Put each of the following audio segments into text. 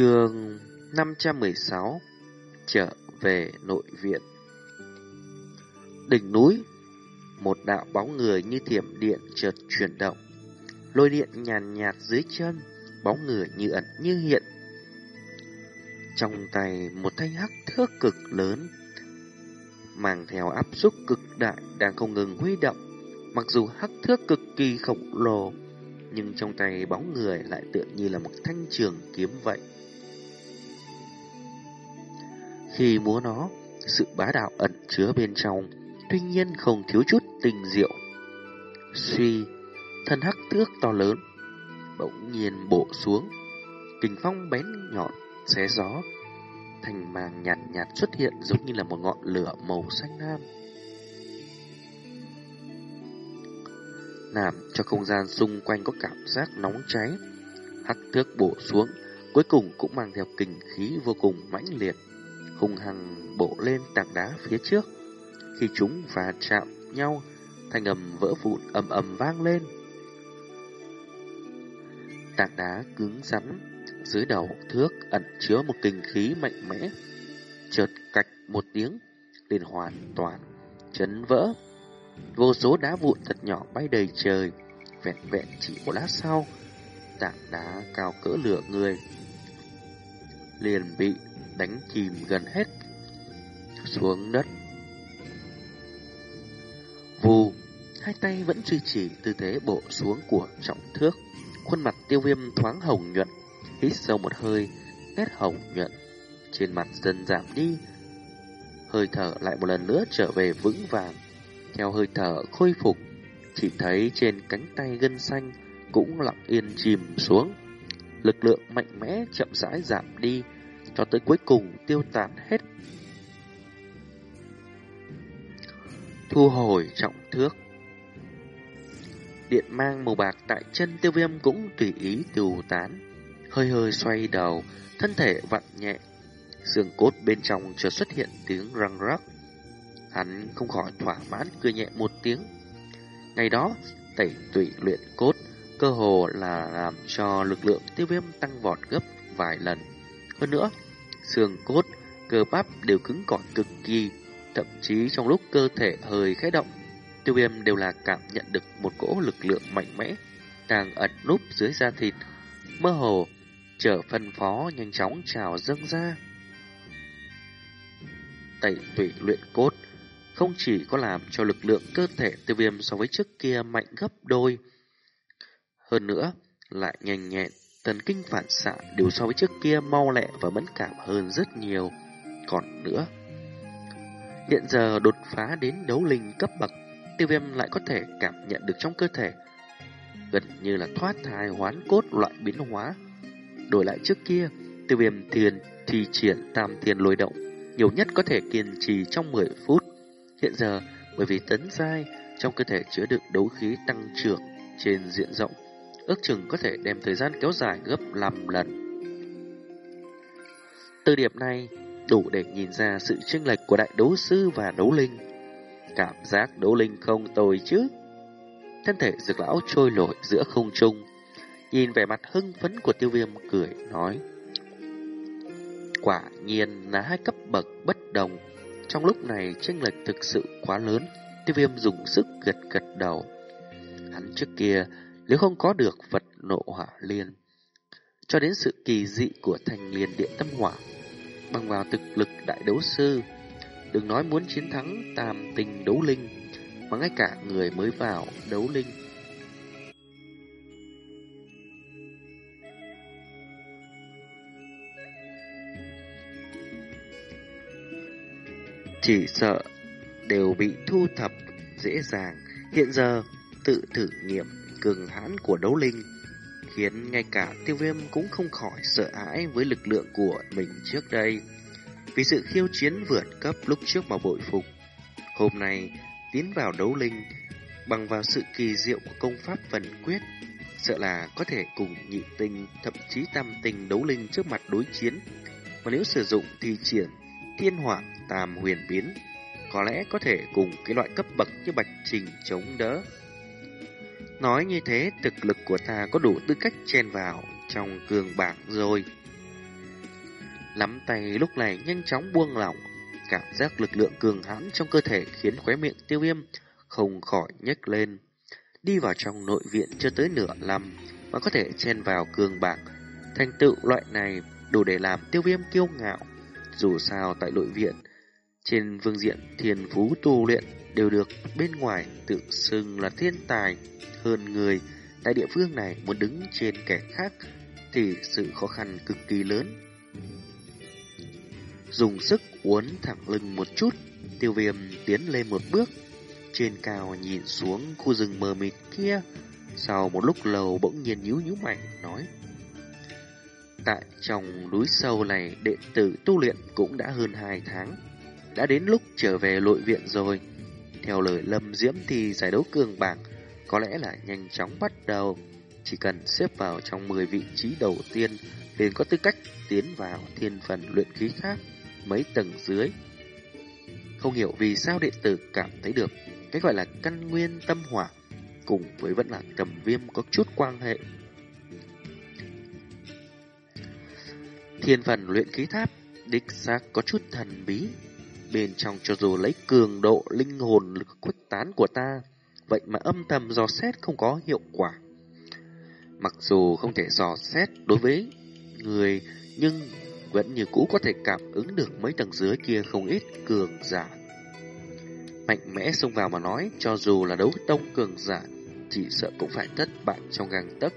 Trường 516 Trở về nội viện. Đỉnh núi, Một đạo bóng người như thiểm điện chợt chuyển động. Lôi điện nhàn nhạt dưới chân, Bóng người như ẩn như hiện. Trong tay một thanh hắc thước cực lớn, Mang theo áp suất cực đại Đang không ngừng huy động. Mặc dù hắc thước cực kỳ khổng lồ, Nhưng trong tay bóng người lại tựa như là một thanh trường kiếm vậy. Khi múa nó, sự bá đạo ẩn chứa bên trong, tuy nhiên không thiếu chút tình diệu. Suy, thân hắc tước to lớn, bỗng nhiên bổ xuống, kình phong bén nhọn, xé gió, thành màng nhạt nhạt xuất hiện giống như là một ngọn lửa màu xanh lam. Làm cho không gian xung quanh có cảm giác nóng cháy, hắc tước bổ xuống, cuối cùng cũng mang theo kình khí vô cùng mãnh liệt hung hăng bổ lên tảng đá phía trước. Khi chúng va chạm nhau, thanh âm vỡ vụn ầm ầm vang lên. Tảng đá cứng rắn dưới đầu thước ẩn chứa một kinh khí mạnh mẽ. Chợt cạch một tiếng, liền hoàn toàn chấn vỡ. Vô số đá vụn thật nhỏ bay đầy trời, vẹn vẹn chỉ một lát sau, tảng đá cao cỡ lửa người liền bị đánh chìm gần hết xuống đất. Vù, hai tay vẫn duy trì tư thế bộ xuống của trọng thước. Khuôn mặt tiêu viêm thoáng hồng nhuận, hít sâu một hơi, nét hồng nhuận. Trên mặt dần giảm đi, hơi thở lại một lần nữa trở về vững vàng. Theo hơi thở khôi phục, chỉ thấy trên cánh tay gân xanh cũng lặng yên chìm xuống. Lực lượng mạnh mẽ chậm rãi giảm đi, cho tới cuối cùng tiêu tán hết. Thu hồi trọng thước. Điện mang màu bạc tại chân tiêu viêm cũng tùy ý tiêu tán. Hơi hơi xoay đầu, thân thể vặn nhẹ. Xương cốt bên trong chợt xuất hiện tiếng răng rắc. Hắn không khỏi thỏa mãn cười nhẹ một tiếng. Ngày đó, tẩy tụy luyện cốt, cơ hồ là làm cho lực lượng tiêu viêm tăng vọt gấp vài lần. Hơn nữa, xương cốt, cơ bắp đều cứng cỏi cực kỳ, thậm chí trong lúc cơ thể hơi khẽ động, tiêu viêm đều là cảm nhận được một cỗ lực lượng mạnh mẽ đang ẩn núp dưới da thịt, mơ hồ, trở phân phó nhanh chóng trào dâng ra. Tẩy tủy luyện cốt không chỉ có làm cho lực lượng cơ thể tiêu viêm so với trước kia mạnh gấp đôi, hơn nữa lại nhanh nhẹn Thần kinh phản xạ đều so với trước kia mau lẹ và mẫn cảm hơn rất nhiều. Còn nữa, hiện giờ đột phá đến đấu linh cấp bậc, tiêu viêm lại có thể cảm nhận được trong cơ thể gần như là thoát thai hoán cốt loại biến hóa. Đổi lại trước kia, tiêu viêm thiền thì triển tam thiền lôi động, nhiều nhất có thể kiên trì trong 10 phút. Hiện giờ, bởi vì tấn giai, trong cơ thể chứa đựng đấu khí tăng trưởng trên diện rộng, ước chừng có thể đem thời gian kéo dài gấp 5 lần. Từ điểm này, đủ để nhìn ra sự chênh lệch của đại đấu sư và đấu linh. Cảm giác đấu linh không tồi chứ. Thân thể dược lão trôi nổi giữa không trung, nhìn vẻ mặt hưng phấn của tiêu viêm cười nói. Quả nhiên là hai cấp bậc bất đồng. Trong lúc này chênh lệch thực sự quá lớn, tiêu viêm dùng sức gật gật đầu. Hắn trước kia nếu không có được vật nộ hỏa liên. Cho đến sự kỳ dị của thành liền điện tâm hỏa, bằng vào thực lực đại đấu sư, đừng nói muốn chiến thắng tam tình đấu linh, mà ngay cả người mới vào đấu linh. Chỉ sợ đều bị thu thập dễ dàng, hiện giờ tự thử nghiệm cường hãn của đấu linh, khiến ngay cả tiêu viêm cũng không khỏi sợ hãi với lực lượng của mình trước đây. Vì sự khiêu chiến vượt cấp lúc trước mà bội phục, hôm nay tiến vào đấu linh, bằng vào sự kỳ diệu của công pháp phần quyết, sợ là có thể cùng nhị tinh, thậm chí tam tinh đấu linh trước mặt đối chiến. Mà nếu sử dụng thì triển thiên hỏa tam huyền biến, có lẽ có thể cùng cái loại cấp bậc như bạch trình chống đỡ. Nói như thế, thực lực của ta có đủ tư cách chen vào trong cường bảng rồi. Nắm tay lúc này nhanh chóng buông lỏng, cảm giác lực lượng cường hãn trong cơ thể khiến khóe miệng tiêu viêm không khỏi nhếch lên. Đi vào trong nội viện chưa tới nửa năm mà có thể chen vào cường bạc. Thành tựu loại này đủ để làm tiêu viêm kiêu ngạo. Dù sao tại nội viện, trên phương diện thiền phú tu luyện đều được bên ngoài tự xưng là thiên tài hơn người. Tại địa phương này muốn đứng trên kẻ khác thì sự khó khăn cực kỳ lớn. Dùng sức uốn thẳng lưng một chút, tiêu viêm tiến lên một bước, trên cao nhìn xuống khu rừng mờ mịt kia. Sau một lúc lâu bỗng nhiên nhíu nhíu mày, nói. Tại trong núi sâu này, đệ tử tu luyện cũng đã hơn hai tháng. Đã đến lúc trở về nội viện rồi. Theo lời Lâm Diễm thì giải đấu cường bảng có lẽ là nhanh chóng bắt đầu. Chỉ cần xếp vào trong 10 vị trí đầu tiên liền có tư cách tiến vào thiên phần luyện khí khác mấy tầng dưới. Không hiểu vì sao đệ tử cảm thấy được cái gọi là căn nguyên tâm hỏa cùng với vẫn là cầm viêm có chút quan hệ. Thiên phần luyện khí tháp đích xác có chút thần bí. Bên trong cho dù lấy cường độ linh hồn lực khuếch tán của ta, vậy mà âm thầm dò xét không có hiệu quả. Mặc dù không thể dò xét đối với người, nhưng vẫn như cũ có thể cảm ứng được mấy tầng dưới kia không ít cường giả. Mạnh mẽ xông vào mà nói, cho dù là đấu tông cường giả, chỉ sợ cũng phải thất bại trong gang tấc.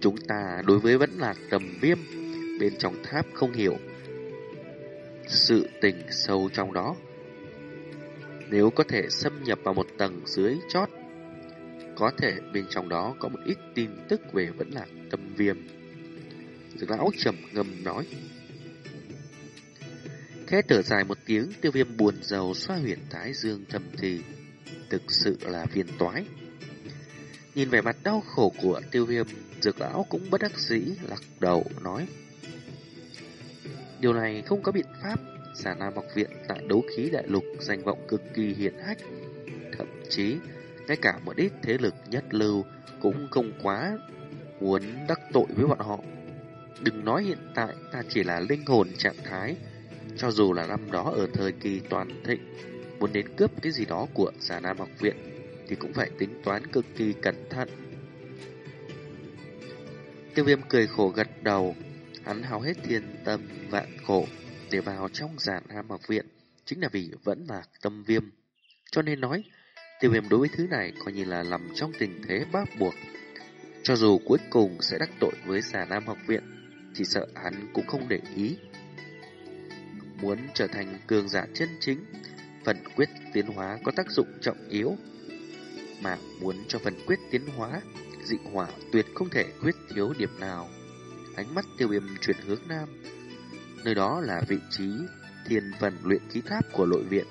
Chúng ta đối với vẫn là tầm viêm, bên trong tháp không hiểu sự tình sâu trong đó. Nếu có thể xâm nhập vào một tầng dưới chót, có thể bên trong đó có một ít tin tức về vẫn là tâm viêm. Dược lão trầm ngâm nói. Khẽ thở dài một tiếng, tiêu viêm buồn giàu xoa huyền thái dương thầm thì. Thực sự là phiền toái. Nhìn vẻ mặt đau khổ của tiêu viêm, dược lão cũng bất đắc dĩ lắc đầu nói. Điều này không có biện pháp, xà nam học viện tại đấu khí đại lục danh vọng cực kỳ hiển hách. Thậm chí, ngay cả một ít thế lực nhất lưu cũng không quá muốn đắc tội với bọn họ. Đừng nói hiện tại ta chỉ là linh hồn trạng thái, cho dù là năm đó ở thời kỳ toàn thịnh, muốn đến cướp cái gì đó của giả nam học viện thì cũng phải tính toán cực kỳ cẩn thận. Tiêu viêm cười khổ gật đầu, hắn hao hết thiên tâm vạn khổ để vào trong giả nam học viện, chính là vì vẫn là tâm viêm. Cho nên nói, tiêu viêm đối với thứ này coi như là nằm trong tình thế bắt buộc. Cho dù cuối cùng sẽ đắc tội với giả nam học viện, chỉ sợ hắn cũng không để ý. Muốn trở thành cường giả chân chính, phần quyết tiến hóa có tác dụng trọng yếu. Mà muốn cho phần quyết tiến hóa, dị hỏa tuyệt không thể quyết thiếu điểm nào. Ánh mắt tiêu viêm chuyển hướng nam. Nơi đó là vị trí thiên phần luyện khí tháp của nội viện.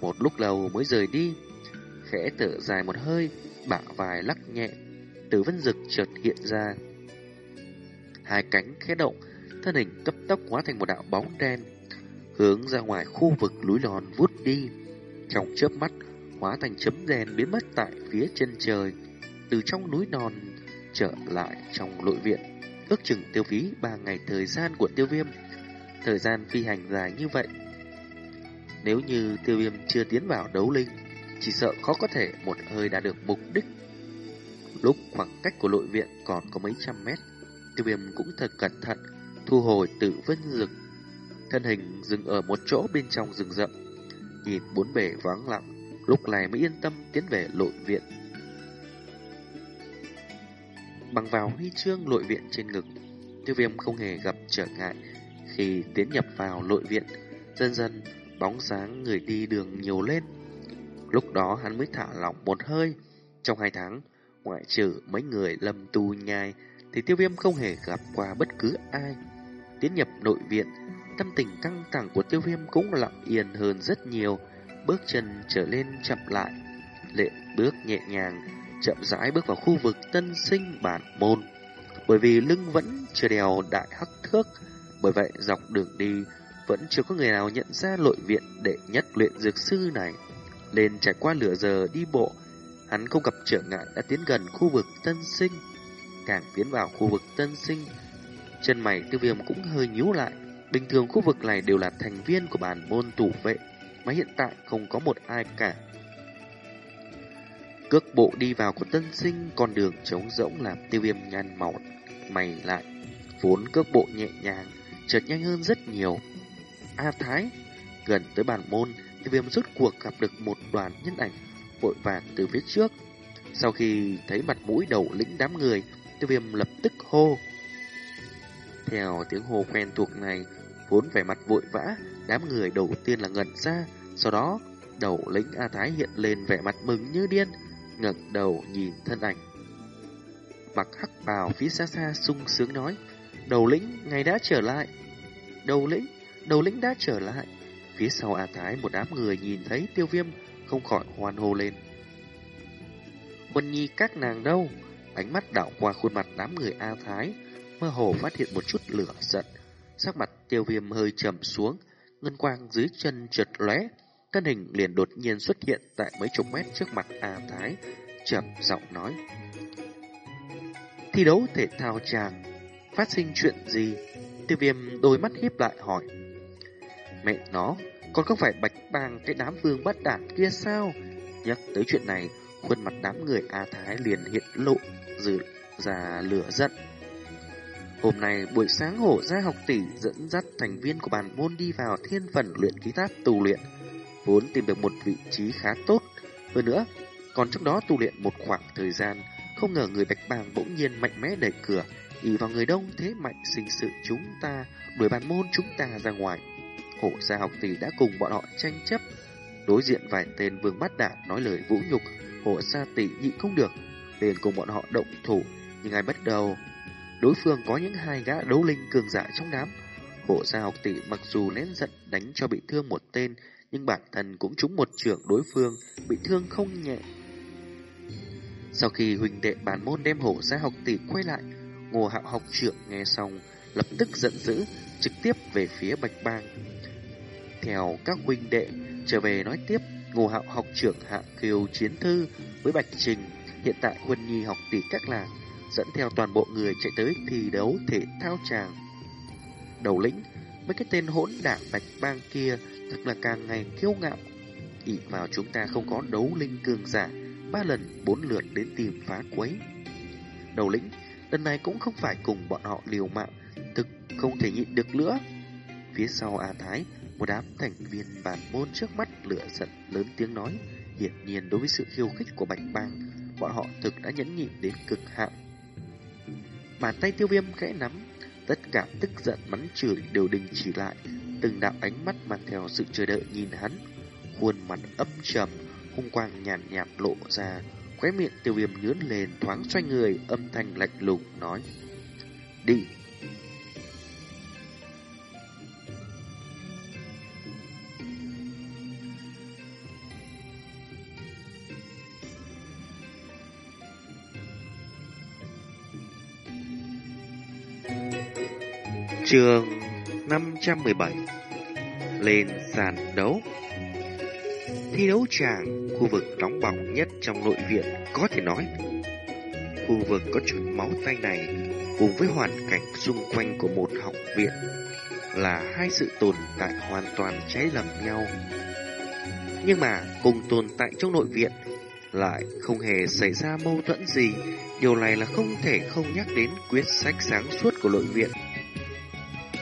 Một lúc lâu mới rời đi, khẽ thở dài một hơi, bả vai lắc nhẹ, từ vân dực chợt hiện ra. Hai cánh khẽ động, thân hình cấp tốc hóa thành một đạo bóng đen, hướng ra ngoài khu vực núi non vút đi. Trong chớp mắt, hóa thành chấm đen biến mất tại phía chân trời, từ trong núi non trở lại trong nội viện. Ước chừng tiêu phí ba ngày thời gian của tiêu viêm, thời gian phi hành dài như vậy. Nếu như tiêu viêm chưa tiến vào đấu linh, chỉ sợ khó có thể một hơi đạt được mục đích. Lúc khoảng cách của nội viện còn có mấy trăm mét, tiêu viêm cũng thật cẩn thận, thu hồi tự vân rực. Thân hình dừng ở một chỗ bên trong rừng rậm, nhìn bốn bể vắng lặng, lúc này mới yên tâm tiến về nội viện. Bằng vào huy chương nội viện trên ngực, tiêu viêm không hề gặp trở ngại khi tiến nhập vào nội viện. Dần dần, bóng dáng người đi đường nhiều lên. Lúc đó hắn mới thả lỏng một hơi. Trong hai tháng, ngoại trừ mấy người lâm tu nhai, thì tiêu viêm không hề gặp qua bất cứ ai. Tiến nhập nội viện, tâm tình căng thẳng của tiêu viêm cũng lặng yên hơn rất nhiều, bước chân trở lên chậm lại, lệ bước nhẹ nhàng, chậm rãi bước vào khu vực tân sinh bản môn. Bởi vì lưng vẫn chưa đèo đại hắc thước, bởi vậy dọc đường đi vẫn chưa có người nào nhận ra nội viện đệ nhất luyện dược sư này. Lên trải qua lửa giờ đi bộ, hắn không gặp trở ngại đã tiến gần khu vực tân sinh. Càng tiến vào khu vực tân sinh, Chân mày tiêu viêm cũng hơi nhíu lại. Bình thường khu vực này đều là thành viên của bản môn tủ vệ, mà hiện tại không có một ai cả. Cước bộ đi vào của tân sinh, con đường trống rỗng làm tiêu viêm nhăn mỏng mày lại. Vốn cước bộ nhẹ nhàng, chợt nhanh hơn rất nhiều. A Thái, gần tới bàn môn, tiêu viêm rút cuộc gặp được một đoàn nhân ảnh vội vàng từ phía trước. Sau khi thấy mặt mũi đầu lĩnh đám người, tiêu viêm lập tức hô. Theo tiếng hô quen thuộc này, vốn vẻ mặt vội vã, đám người đầu tiên là ngẩn ra, sau đó đầu lĩnh A Thái hiện lên vẻ mặt mừng như điên, ngẩng đầu nhìn thân ảnh. Mặc hắc bào phía xa xa sung sướng nói, đầu lĩnh ngày đã trở lại. Đầu lĩnh, đầu lĩnh đã trở lại. Phía sau A Thái một đám người nhìn thấy tiêu viêm không khỏi hoan hô lên. quân nhi các nàng đâu? Ánh mắt đảo qua khuôn mặt đám người A Thái, mơ hồ phát hiện một chút lửa giận. Sắc mặt tiêu viêm hơi trầm xuống, ngân quang dưới chân trượt lóe, thân hình liền đột nhiên xuất hiện tại mấy chục mét trước mặt A Thái, trầm giọng nói. Thi đấu thể thao chàng, phát sinh chuyện gì? Tiêu viêm đôi mắt híp lại hỏi. Mẹ nó, còn không phải bạch bang cái đám vương bắt đản kia sao? Nhắc tới chuyện này, khuôn mặt đám người A Thái liền hiện lộ dự ra lửa giận. Hôm nay buổi sáng hổ gia học tỷ dẫn dắt thành viên của bàn môn đi vào thiên phần luyện ký tháp tu luyện, vốn tìm được một vị trí khá tốt. Hơn nữa, còn trong đó tu luyện một khoảng thời gian, không ngờ người bạch bàng bỗng nhiên mạnh mẽ đẩy cửa, ý vào người đông thế mạnh sinh sự chúng ta, đuổi bàn môn chúng ta ra ngoài. Hổ gia học tỷ đã cùng bọn họ tranh chấp, đối diện vài tên vương bắt đạn nói lời vũ nhục, hổ gia tỷ nhị không được, liền cùng bọn họ động thủ, nhưng ai bắt đầu đối phương có những hai gã đấu linh cường giả trong đám. Hổ gia học tỷ mặc dù nén giận đánh cho bị thương một tên, nhưng bản thân cũng trúng một trưởng đối phương, bị thương không nhẹ. Sau khi huynh đệ bản môn đem hổ ra học tỷ quay lại, ngô hạo học trưởng nghe xong, lập tức giận dữ, trực tiếp về phía bạch bang. Theo các huynh đệ trở về nói tiếp, ngô hạo học trưởng hạ kiều chiến thư với bạch trình, hiện tại huân nhi học tỷ các làng dẫn theo toàn bộ người chạy tới thi đấu thể thao tràng. Đầu lĩnh, mấy cái tên hỗn đảng bạch bang kia thật là càng ngày kiêu ngạo. ỉ vào chúng ta không có đấu linh cường giả, ba lần bốn lượt đến tìm phá quấy. Đầu lĩnh, lần này cũng không phải cùng bọn họ liều mạng, thực không thể nhịn được nữa. Phía sau A Thái, một đám thành viên bản môn trước mắt lửa giận lớn tiếng nói, hiển nhiên đối với sự khiêu khích của Bạch Bang, bọn họ thực đã nhẫn nhịn đến cực hạn. Bàn tay tiêu viêm khẽ nắm, tất cả tức giận mắng chửi đều đình chỉ lại, từng đạo ánh mắt mang theo sự chờ đợi nhìn hắn, khuôn mặt âm trầm, hung quang nhàn nhạt, nhạt lộ ra, khóe miệng tiêu viêm nhướn lên thoáng xoay người, âm thanh lạnh lùng nói: "Đi." Trường 517 Lên sàn đấu Thi đấu tràng, khu vực nóng bỏng nhất trong nội viện có thể nói. Khu vực có chút máu tay này cùng với hoàn cảnh xung quanh của một học viện là hai sự tồn tại hoàn toàn trái lầm nhau. Nhưng mà cùng tồn tại trong nội viện lại không hề xảy ra mâu thuẫn gì. Điều này là không thể không nhắc đến quyết sách sáng suốt của nội viện.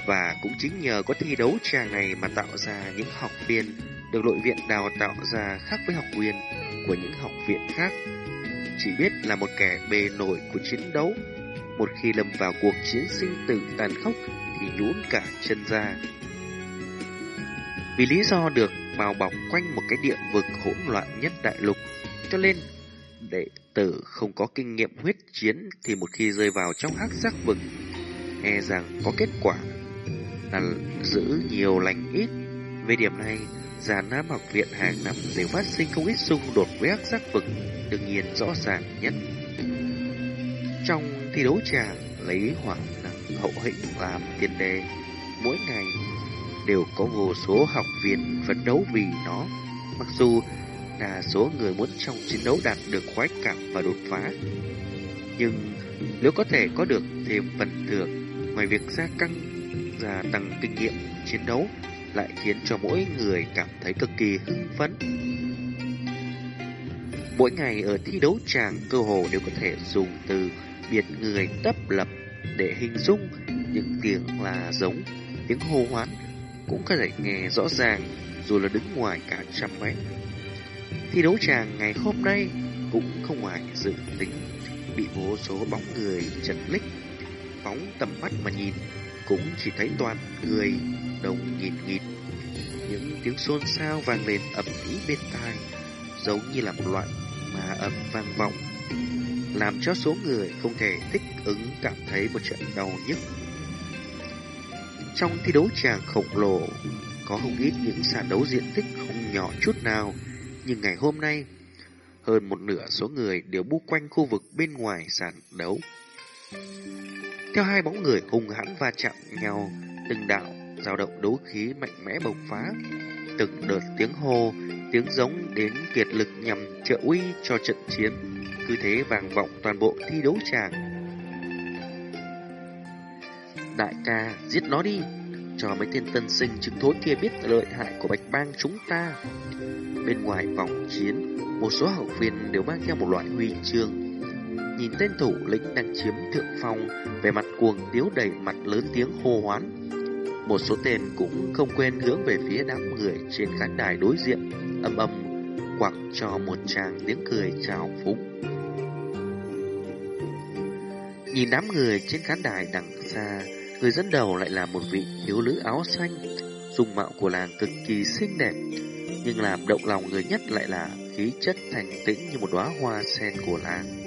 Và cũng chính nhờ có thi đấu tràng này mà tạo ra những học viên được nội viện đào tạo ra khác với học viên của những học viện khác. Chỉ biết là một kẻ bề nổi của chiến đấu, một khi lâm vào cuộc chiến sinh tử tàn khốc thì nhún cả chân ra. Vì lý do được bao bọc quanh một cái địa vực hỗn loạn nhất đại lục, cho nên đệ tử không có kinh nghiệm huyết chiến thì một khi rơi vào trong hắc sắc vực, e rằng có kết quả là giữ nhiều lành ít. Về điểm này, Già Nam học viện hàng năm đều phát sinh không ít xung đột với các giác vực, đương nhiên rõ ràng nhất. Trong thi đấu tràng lấy hỏa năng hậu hĩnh làm tiền đề, mỗi ngày đều có vô số học viên phấn đấu vì nó. Mặc dù đa số người muốn trong chiến đấu đạt được khoái cảm và đột phá, nhưng nếu có thể có được thêm phần thưởng ngoài việc gia căng gia tăng kinh nghiệm chiến đấu lại khiến cho mỗi người cảm thấy cực kỳ hưng phấn. Mỗi ngày ở thi đấu tràng cơ hồ đều có thể dùng từ biệt người tấp lập để hình dung những tiếng là giống, tiếng hô hoán cũng có thể nghe rõ ràng dù là đứng ngoài cả trăm mét. Thi đấu tràng ngày hôm nay cũng không ngoài dự tính bị vô số bóng người chật lích phóng tầm mắt mà nhìn cũng chỉ thấy toàn người đông nghìn nghịt. Những tiếng xôn xao vang lên ầm ĩ bên tai, giống như là một loại mà ầm vang vọng, làm cho số người không thể thích ứng cảm thấy một trận đau nhức. Trong thi đấu tràng khổng lồ, có không ít những sàn đấu diện tích không nhỏ chút nào, nhưng ngày hôm nay, hơn một nửa số người đều bu quanh khu vực bên ngoài sàn đấu theo hai bóng người hùng hãn va chạm nhau, từng đạo dao động đấu khí mạnh mẽ bộc phá, từng đợt tiếng hô, tiếng giống đến kiệt lực nhằm trợ uy cho trận chiến, cứ thế vang vọng toàn bộ thi đấu tràng. Đại ca, giết nó đi, cho mấy tên tân sinh chứng thối kia biết lợi hại của bạch bang chúng ta. Bên ngoài vòng chiến, một số học viên đều mang theo một loại huy chương nhìn tên thủ lĩnh đang chiếm thượng phong, về mặt cuồng tiếu đầy mặt lớn tiếng hô hoán. Một số tên cũng không quên hướng về phía đám người trên khán đài đối diện, âm âm quặc cho một tràng tiếng cười chào phúng. Nhìn đám người trên khán đài đằng xa, người dẫn đầu lại là một vị thiếu nữ áo xanh, dung mạo của làng cực kỳ xinh đẹp, nhưng làm động lòng người nhất lại là khí chất thành tĩnh như một đóa hoa sen của làng.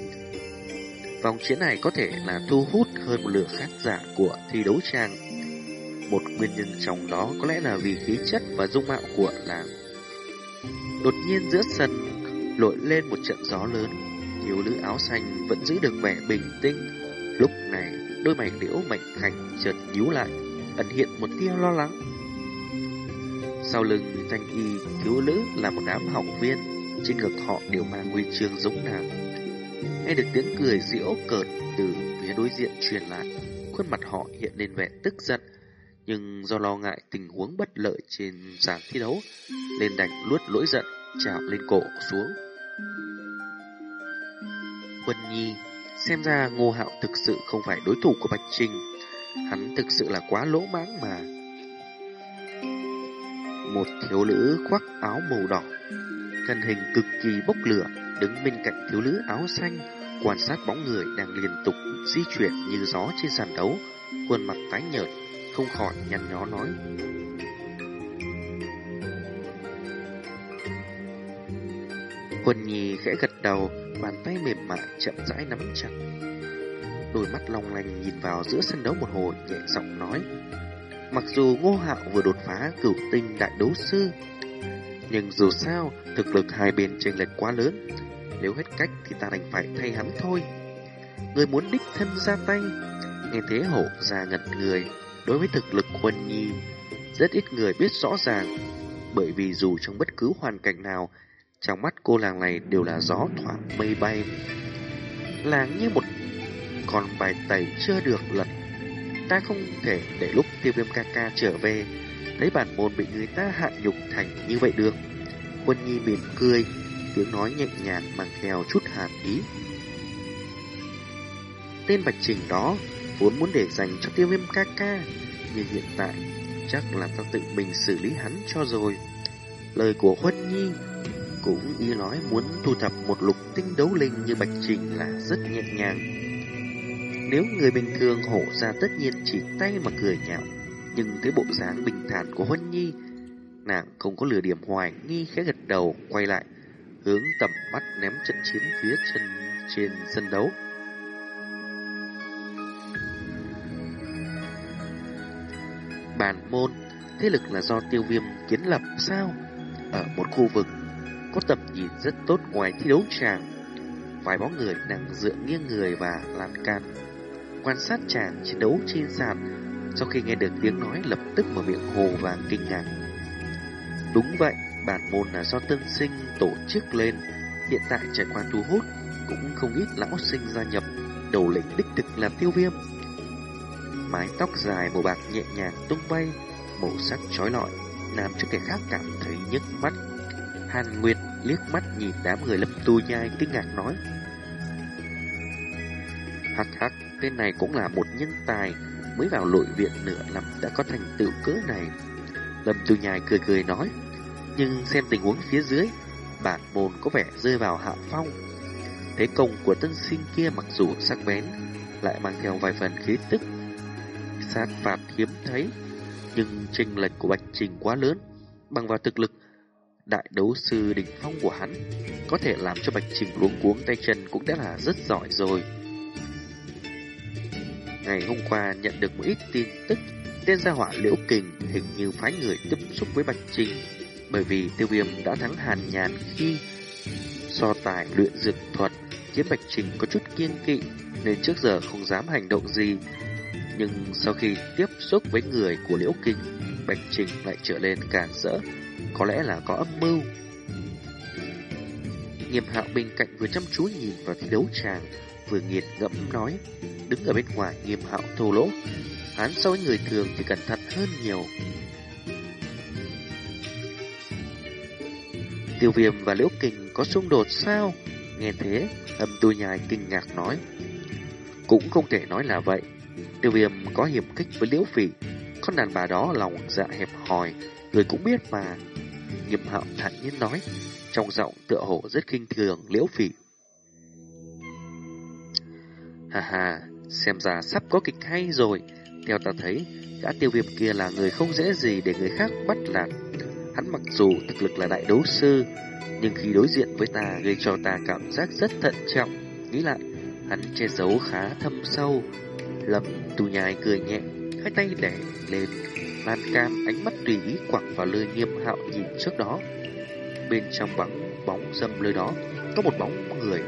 Vòng chiến này có thể là thu hút hơn một lượng khán giả của thi đấu trang. Một nguyên nhân trong đó có lẽ là vì khí chất và dung mạo của làng. Đột nhiên giữa sân lội lên một trận gió lớn, thiếu nữ áo xanh vẫn giữ được vẻ bình tĩnh. Lúc này, đôi mày liễu mạnh khảnh chợt nhíu lại, ẩn hiện một tia lo lắng. Sau lưng thanh y thiếu nữ là một đám học viên, trên ngực họ đều mang huy chương giống nàng. Nghe được tiếng cười giễu cợt từ phía đối diện truyền lại, khuôn mặt họ hiện lên vẻ tức giận, nhưng do lo ngại tình huống bất lợi trên sàn thi đấu, nên đành luốt lỗi giận, chạm lên cổ xuống. Quân Nhi, xem ra Ngô Hạo thực sự không phải đối thủ của Bạch Trinh, hắn thực sự là quá lỗ mãng mà. Một thiếu nữ khoác áo màu đỏ, thân hình cực kỳ bốc lửa, đứng bên cạnh thiếu nữ áo xanh, quan sát bóng người đang liên tục di chuyển như gió trên sàn đấu, khuôn mặt tái nhợt, không khỏi nhăn nhó nói. Quân Nhi khẽ gật đầu, bàn tay mềm mại chậm rãi nắm chặt. Đôi mắt long lanh nhìn vào giữa sân đấu một hồi, nhẹ giọng nói. Mặc dù Ngô Hạo vừa đột phá cửu tinh đại đấu sư, nhưng dù sao, thực lực hai bên chênh lệch quá lớn, nếu hết cách thì ta đành phải thay hắn thôi. Người muốn đích thân ra tay. Nghe thế hổ ra ngật người. Đối với thực lực quân nhi, rất ít người biết rõ ràng. Bởi vì dù trong bất cứ hoàn cảnh nào, trong mắt cô làng này đều là gió thoảng mây bay. Làng như một con bài tẩy chưa được lật. Ta không thể để lúc tiêu viêm ca ca trở về, lấy bản môn bị người ta hạ nhục thành như vậy được. Quân nhi mỉm cười, tiếng nói nhẹ nhàng mang theo chút hàm ý. Tên Bạch Trình đó vốn muốn để dành cho tiêu viêm ca ca, nhưng hiện tại chắc là ta tự mình xử lý hắn cho rồi. Lời của Huân Nhi cũng ý nói muốn thu thập một lục tinh đấu linh như Bạch Trình là rất nhẹ nhàng. Nếu người bình thường hổ ra tất nhiên chỉ tay mà cười nhạo, nhưng thấy bộ dáng bình thản của Huân Nhi, nàng không có lừa điểm hoài nghi khẽ gật đầu quay lại hướng tầm mắt ném trận chiến phía chân trên sân đấu. bàn môn, thế lực là do tiêu viêm kiến lập sao? Ở một khu vực có tầm nhìn rất tốt ngoài thi đấu tràng, vài bóng người nàng dựa nghiêng người và lan can. Quan sát chàng chiến đấu trên sàn, sau khi nghe được tiếng nói lập tức mở miệng hồ vàng kinh ngạc. Đúng vậy, Bản môn là do tân sinh tổ chức lên, hiện tại trải qua thu hút, cũng không ít lão sinh gia nhập, đầu lĩnh đích thực là tiêu viêm. Mái tóc dài màu bạc nhẹ nhàng tung bay, màu sắc chói lọi, làm cho kẻ khác cảm thấy nhức mắt. Hàn Nguyệt liếc mắt nhìn đám người lâm tu nhai kinh ngạc nói. Hắc hắc, tên này cũng là một nhân tài, mới vào nội viện nửa năm đã có thành tựu cỡ này. Lâm tu nhai cười cười nói, nhưng xem tình huống phía dưới, bản môn có vẻ rơi vào hạ phong. Thế công của tân sinh kia mặc dù sắc bén, lại mang theo vài phần khí tức. Sát phạt hiếm thấy, nhưng chênh lệch của Bạch Trình quá lớn, bằng vào thực lực đại đấu sư đỉnh phong của hắn, có thể làm cho Bạch Trình luống cuống tay chân cũng đã là rất giỏi rồi. Ngày hôm qua nhận được một ít tin tức, tên gia hỏa Liễu Kình hình như phái người tiếp xúc với Bạch Trình, bởi vì tiêu viêm đã thắng hàn nhàn khi so tài luyện dược thuật, khiến Bạch Trình có chút kiên kỵ, nên trước giờ không dám hành động gì. Nhưng sau khi tiếp xúc với người của Liễu Kình Bạch Trình lại trở nên càn rỡ, có lẽ là có âm mưu. Nghiêm hạo bên cạnh vừa chăm chú nhìn vào thi đấu tràng, vừa nghiệt ngẫm nói, đứng ở bên ngoài nghiêm hạo thô lỗ. Hắn so với người thường thì cẩn thận hơn nhiều. Tiêu viêm và liễu kình có xung đột sao? Nghe thế, âm tu nhai kinh ngạc nói. Cũng không thể nói là vậy. Tiêu viêm có hiểm kích với liễu phỉ. Con đàn bà đó lòng dạ hẹp hòi, người cũng biết mà. Nghiêm hạo thản nhiên nói, trong giọng tựa hồ rất kinh thường liễu phỉ. Hà hà, xem ra sắp có kịch hay rồi. Theo ta thấy, gã tiêu viêm kia là người không dễ gì để người khác bắt lạc. Hắn mặc dù thực lực là đại đấu sư, nhưng khi đối diện với ta gây cho ta cảm giác rất thận trọng. Nghĩ lại, hắn che giấu khá thâm sâu. Lâm tù nhai cười nhẹ, hai tay đẻ lên lan cam ánh mắt tùy ý quẳng vào lơi nghiêm hạo nhìn trước đó. Bên trong bóng bóng dâm lơi đó có một bóng người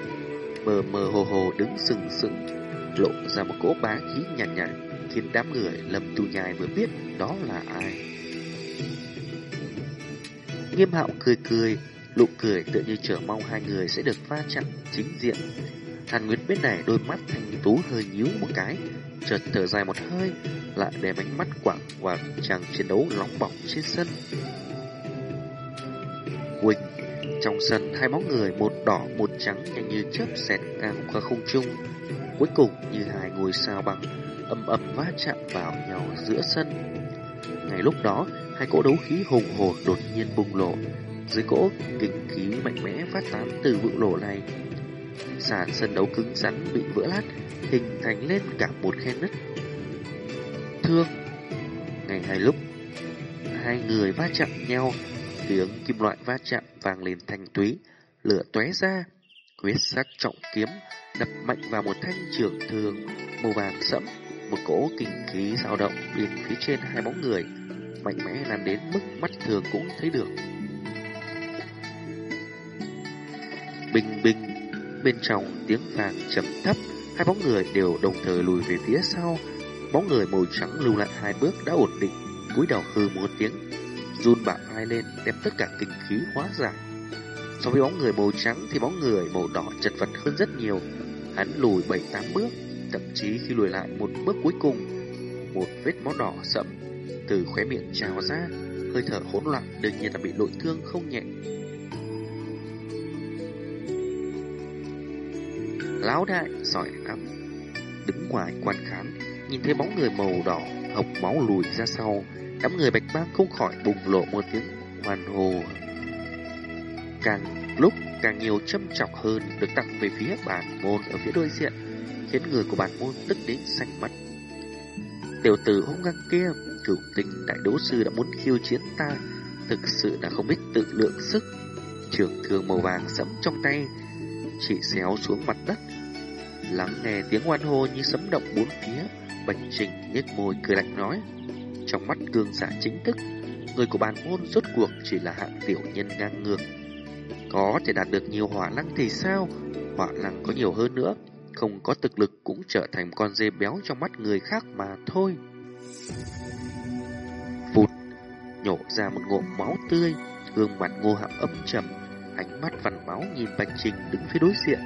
mờ mờ hồ hồ đứng sừng sững lộ ra một cỗ bá khí nhàn nhạt, nhạt khiến đám người lâm tu nhai vừa biết đó là ai. Nghiêm hạo cười cười, nụ cười tựa như chờ mong hai người sẽ được pha chạm chính diện. Hàn Nguyệt bên này đôi mắt thanh tú hơi nhíu một cái, chợt thở dài một hơi, lại đem ánh mắt quẳng vào chàng chiến đấu nóng bỏng trên sân. Quỳnh, trong sân hai bóng người một đỏ một trắng nhanh như chớp xẹt ngang qua không trung. Cuối cùng như hai ngôi sao bằng âm ầm va chạm vào nhau giữa sân. Ngay lúc đó, hai cỗ đấu khí hùng hồn đột nhiên bùng lộ Dưới cỗ kinh khí mạnh mẽ phát tán từ vụ nổ này, sàn sân đấu cứng rắn bị vỡ lát, hình thành lên cả một khe nứt. Thương, ngay hai lúc hai người va chạm nhau, tiếng kim loại va chạm vang lên thanh túy, lửa tóe ra, huyết sắc trọng kiếm đập mạnh vào một thanh trường thương màu vàng sẫm, một cỗ kinh khí dao động bên phía trên hai bóng người, mạnh mẽ làm đến mức mắt thường cũng thấy được. Bình bình, bên trong tiếng vàng trầm thấp, hai bóng người đều đồng thời lùi về phía sau. Bóng người màu trắng lưu lại hai bước đã ổn định, cúi đầu hừ một tiếng, run bả vai lên đem tất cả kinh khí hóa giải. So với bóng người màu trắng thì bóng người màu đỏ chật vật hơn rất nhiều. Hắn lùi bảy tám bước, thậm chí khi lùi lại một bước cuối cùng, một vết máu đỏ sậm từ khóe miệng trào ra, hơi thở hỗn loạn đương nhiên là bị nội thương không nhẹ. Lão đại giỏi lắm, đứng ngoài quan khán, nhìn thấy bóng người màu đỏ hộc máu lùi ra sau, đám người bạch bang không khỏi bùng lộ một tiếng hoàn hồ càng lúc càng nhiều châm chọc hơn được tặng về phía bản môn ở phía đối diện, khiến người của bản môn tức đến xanh mắt. Tiểu tử hung ngang kia, cửu tinh đại đấu sư đã muốn khiêu chiến ta, thực sự đã không biết tự lượng sức. Trường thương màu vàng sẫm trong tay, chỉ xéo xuống mặt đất. Lắng nghe tiếng hoan hô như sấm động bốn phía, Bạch Trình nhếch môi cười lạnh nói. Trong mắt cương giả chính thức, người của bản môn rốt cuộc chỉ là hạng tiểu nhân ngang ngược có thể đạt được nhiều hỏa năng thì sao? Hỏa năng có nhiều hơn nữa, không có thực lực cũng trở thành con dê béo trong mắt người khác mà thôi. Phụt, nhổ ra một ngụm máu tươi, gương mặt ngô hạo âm trầm, ánh mắt vằn máu nhìn Bạch Trình đứng phía đối diện.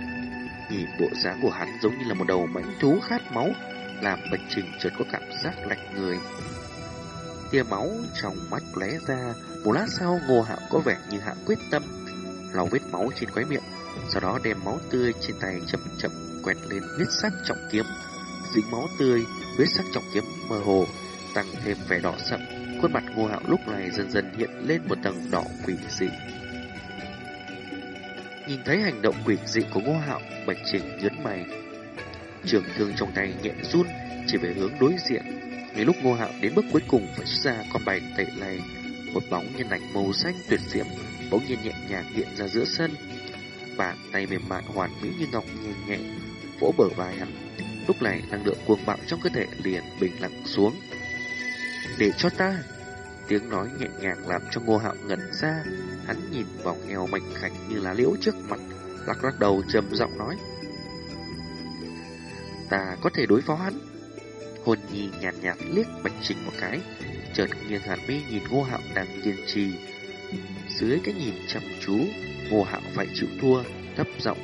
Nhìn bộ dáng của hắn giống như là một đầu mãnh thú khát máu, làm Bạch Trình chợt có cảm giác lạnh người. Tia máu trong mắt lóe ra, một lát sau Ngô Hạo có vẻ như hạ quyết tâm, lau vết máu trên khóe miệng, sau đó đem máu tươi trên tay chậm chậm quẹt lên huyết sắc trọng kiếm. Dính máu tươi, huyết sắc trọng kiếm mơ hồ, tăng thêm vẻ đỏ sậm. Khuôn mặt Ngô Hạo lúc này dần dần hiện lên một tầng đỏ quỷ dị. Nhìn thấy hành động quỷ dị của Ngô Hạo, Bạch Trình nhớn mày. Trường thương trong tay nhẹ run, chỉ về hướng đối diện. Ngay lúc Ngô Hạo đến bước cuối cùng phải xuất ra con bài tẩy này, một bóng nhân ảnh màu xanh tuyệt diễm bỗng nhiên nhẹ nhàng hiện ra giữa sân. Bàn tay mềm mại hoàn mỹ như ngọc nhẹ nhẹ vỗ bờ vai hắn. Lúc này năng lượng cuồng bạo trong cơ thể liền bình lặng xuống. Để cho ta! Tiếng nói nhẹ nhàng làm cho Ngô Hạo ngẩn ra. Hắn nhìn vào nghèo mảnh khảnh như lá liễu trước mặt, lắc lắc đầu trầm giọng nói. Ta có thể đối phó hắn. Hồn nhi nhàn nhạt, nhạt liếc Bạch Trình một cái, chợt nghiêng hẳn mi nhìn Ngô Hạo đang kiên trì. Dưới cái nhìn chăm chú, Ngô Hạo phải chịu thua, thấp giọng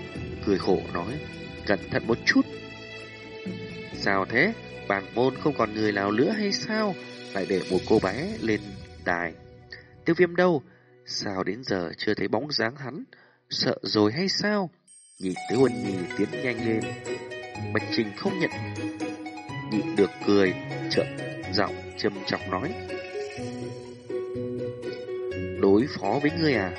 cười khổ nói, cẩn thận một chút. Sao thế? Bảng môn không còn người nào nữa hay sao? Lại để một cô bé lên đài. Tiêu viêm đâu? Sao đến giờ chưa thấy bóng dáng hắn? Sợ rồi hay sao? Nhìn tới huân nhì tiến nhanh lên. Bạch Trình không nhận nhịn được cười, trợn giọng trầm trọng nói. Đối phó với ngươi à?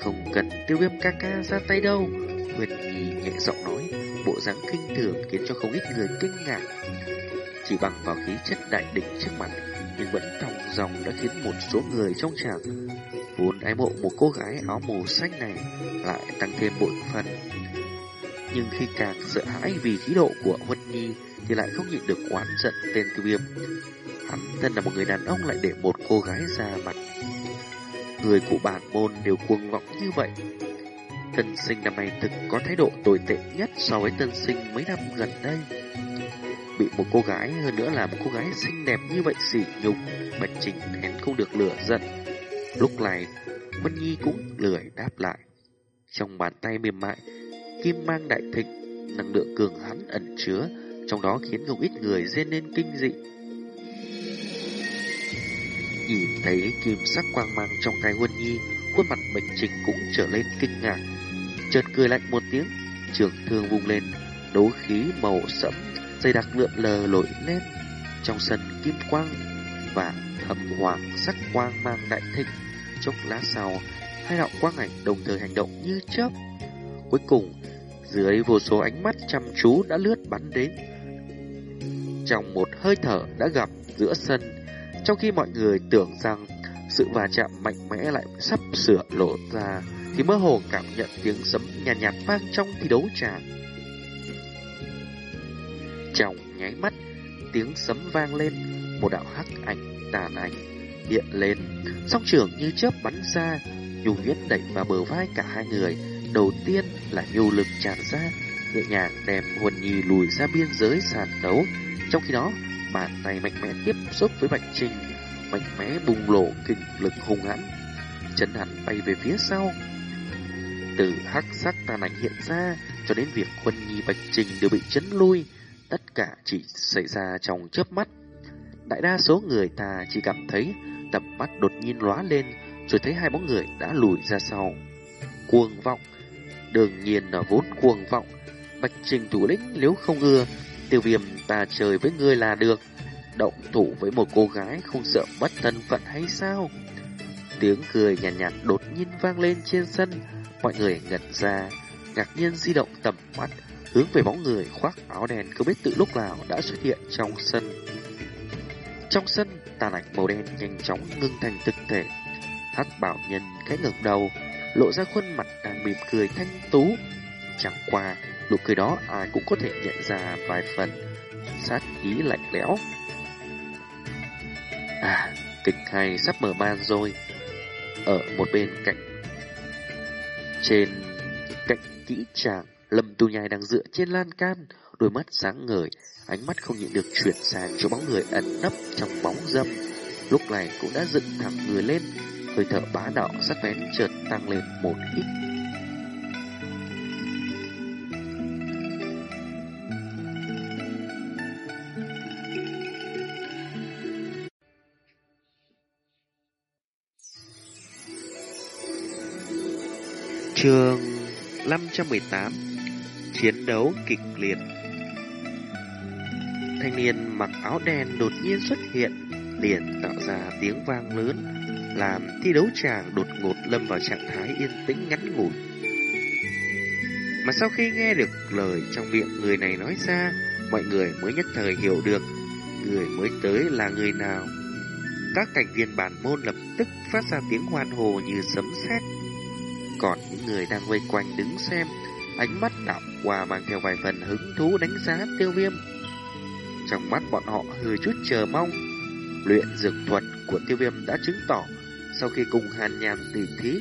Không cần tiêu viêm ca ca ra tay đâu. Nguyệt Nhi nhẹ giọng nói, bộ dáng kinh thường khiến cho không ít người kinh ngạc. Chỉ bằng vào khí chất đại đỉnh trước mặt, nhưng vẫn thòng dòng đã khiến một số người trong tràng vốn ái mộ một cô gái áo màu xanh này lại tăng thêm bội phần. Nhưng khi càng sợ hãi vì khí độ của Huân Nhi thì lại không nhịn được oán giận tên tiêu viêm. Hắn thân là một người đàn ông lại để một cô gái ra mặt. Người của bản môn đều cuồng vọng như vậy. Tân sinh năm nay thực có thái độ tồi tệ nhất so với tân sinh mấy năm gần đây. Bị một cô gái hơn nữa là một cô gái xinh đẹp như vậy sỉ nhục, Bạch Trình nén không được lửa giận. Lúc này, Vân Nhi cũng lười đáp lại. Trong bàn tay mềm mại, kim mang đại thịnh, năng lượng cường hắn ẩn chứa, trong đó khiến không ít người dên lên kinh dị. Nhìn thấy kim sắc quang mang trong tay Huân Nhi, khuôn mặt Bạch Trình cũng trở lên kinh ngạc. Chợt cười lạnh một tiếng, trường thương vung lên, đấu khí màu sẫm, dày đặc lượn lờ nổi lên trong sân kim quang và thầm hoàng sắc quang mang đại thịnh. Chốc lá sau, hai đạo quang ảnh đồng thời hành động như chớp. Cuối cùng, dưới vô số ánh mắt chăm chú đã lướt bắn đến. Trong một hơi thở đã gặp giữa sân, trong khi mọi người tưởng rằng sự va chạm mạnh mẽ lại sắp sửa lộ ra, thì mơ hồ cảm nhận tiếng sấm nhàn nhạt, nhạt vang trong thi đấu tràng. Trong nháy mắt, tiếng sấm vang lên, một đạo hắc ảnh tàn ảnh hiện lên, song trường như chớp bắn ra, nhu huyết đẩy vào bờ vai cả hai người. Đầu tiên là nhu lực tràn ra, nhẹ nhàng đem Huân Nhi lùi ra biên giới sàn đấu. Trong khi đó, bàn tay mạnh mẽ tiếp xúc với Bạch Trình, mạnh mẽ bùng lộ kinh lực hùng hãn, chân hắn bay về phía sau. Từ hắc sắc tàn ảnh hiện ra cho đến việc quân Nhi Bạch Trình đều bị chấn lui, tất cả chỉ xảy ra trong chớp mắt. Đại đa số người ta chỉ cảm thấy tầm mắt đột nhiên lóa lên, rồi thấy hai bóng người đã lùi ra sau. Cuồng vọng, đương nhiên là vốn cuồng vọng. Bạch Trình thủ lĩnh nếu không ưa, tiêu viêm ta chơi với ngươi là được. Động thủ với một cô gái không sợ mất thân phận hay sao? Tiếng cười nhàn nhạt, nhạt đột nhiên vang lên trên sân, mọi người ngẩn ra, ngạc nhiên di động tầm mắt, hướng về bóng người khoác áo đen không biết tự lúc nào đã xuất hiện trong sân. Trong sân, tàn ảnh màu đen nhanh chóng ngưng thành thực thể. Hắc bảo nhân cái ngẩng đầu, lộ ra khuôn mặt đang mỉm cười thanh tú. Chẳng qua, nụ cười đó ai cũng có thể nhận ra vài phần sát ý lạnh lẽo. À, kịch hay sắp mở màn rồi. Ở một bên cạnh trên cạnh kỹ tràng, Lâm Tu Nhai đang dựa trên lan can, đôi mắt sáng ngời, ánh mắt không nhịn được chuyển sang chỗ bóng người ẩn nấp trong bóng dâm. Lúc này cũng đã dựng thẳng người lên, hơi thở bá đạo sắc bén chợt tăng lên một ít. Trường 518 Chiến đấu kịch liệt Thanh niên mặc áo đen đột nhiên xuất hiện liền tạo ra tiếng vang lớn làm thi đấu tràng đột ngột lâm vào trạng thái yên tĩnh ngắn ngủi. Mà sau khi nghe được lời trong miệng người này nói ra, mọi người mới nhất thời hiểu được người mới tới là người nào. Các thành viên bản môn lập tức phát ra tiếng hoan hồ như sấm sét. Còn những người đang vây quanh đứng xem, ánh mắt đảo qua mang theo vài phần hứng thú đánh giá tiêu viêm. Trong mắt bọn họ hơi chút chờ mong, luyện dược thuật của tiêu viêm đã chứng tỏ sau khi cùng hàn nhàn tỉ thí,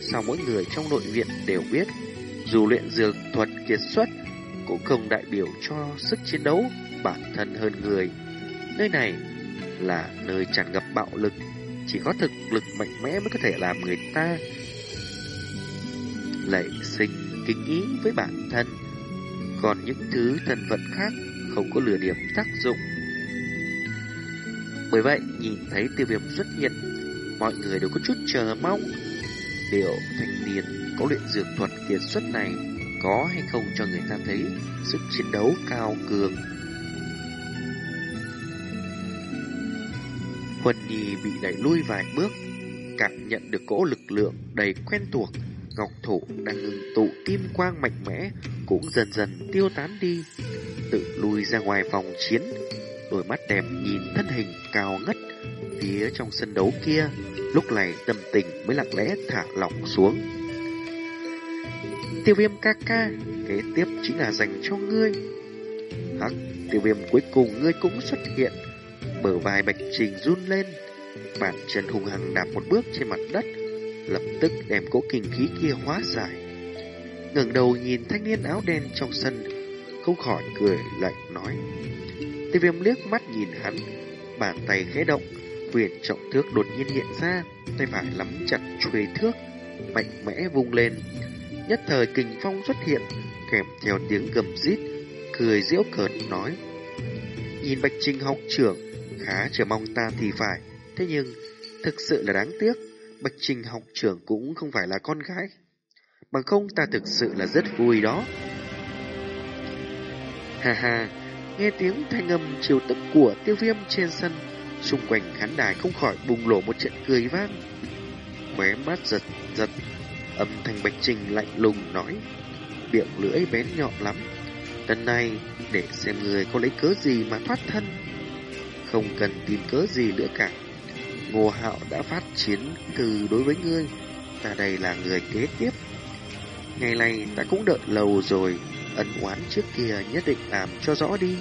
sau mỗi người trong nội viện đều biết, dù luyện dược thuật kiệt xuất, cũng không đại biểu cho sức chiến đấu bản thân hơn người. Nơi này là nơi tràn ngập bạo lực, chỉ có thực lực mạnh mẽ mới có thể làm người ta lại sinh kính ý với bản thân. Còn những thứ thân vận khác không có lừa điểm tác dụng. Bởi vậy, nhìn thấy tiêu viêm xuất hiện, mọi người đều có chút chờ mong. Liệu thanh niên có luyện dược thuật kiệt xuất này có hay không cho người ta thấy sức chiến đấu cao cường. Huân Nhi bị đẩy lui vài bước, cảm nhận được cỗ lực lượng đầy quen thuộc. Ngọc Thủ đang ngừng tụ kim quang mạnh mẽ cũng dần dần tiêu tán đi, tự lui ra ngoài vòng chiến. Đôi mắt đẹp nhìn thân hình cao ngất phía trong sân đấu kia, lúc này tâm tình mới lặng lẽ thả lỏng xuống. Tiêu viêm ca ca, kế tiếp chính là dành cho ngươi. Hắc, tiêu viêm cuối cùng ngươi cũng xuất hiện. Bờ vai bạch trình run lên, bàn chân hùng hằng đạp một bước trên mặt đất, lập tức đem cỗ kinh khí kia hóa giải. ngẩng đầu nhìn thanh niên áo đen trong sân, không khỏi cười lạnh nói. Tiêu viêm liếc mắt nhìn hắn, bàn tay khẽ động, quyền trọng thước đột nhiên hiện ra, tay phải nắm chặt chuôi thước, mạnh mẽ vung lên. Nhất thời kình phong xuất hiện, kèm theo tiếng gầm rít, cười giễu cợt nói. Nhìn Bạch Trinh học trưởng, khá chờ mong ta thì phải, thế nhưng thực sự là đáng tiếc, Bạch Trình học trưởng cũng không phải là con gái. Bằng không ta thực sự là rất vui đó. Hà hà, nghe tiếng thanh âm chiều tức của tiêu viêm trên sân, xung quanh khán đài không khỏi bùng nổ một trận cười vang. Khóe mắt giật giật, âm thanh Bạch Trình lạnh lùng nói, miệng lưỡi bén nhọn lắm. Lần này, để xem người có lấy cớ gì mà thoát thân. Không cần tìm cớ gì nữa cả. Ngô Hạo đã phát chiến từ đối với ngươi, ta đây là người kế tiếp. Ngày này ta cũng đợi lâu rồi, ân oán trước kia nhất định làm cho rõ đi.